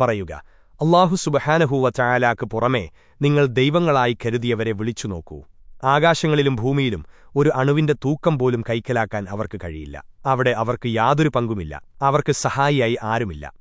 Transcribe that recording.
പറയുക അള്ളാഹു സുബഹാനഹൂവ ചായാലാക്ക് പുറമേ നിങ്ങൾ ദൈവങ്ങളായി കരുതിയവരെ വിളിച്ചു നോക്കൂ. ആകാശങ്ങളിലും ഭൂമിയിലും ഒരു അണുവിന്റെ തൂക്കം പോലും കൈക്കലാക്കാൻ അവർക്ക് കഴിയില്ല. അവിടെ അവർക്ക് യാതൊരു പങ്കുമില്ല. അവർക്ക് സഹായിയായി ആരുമില്ല.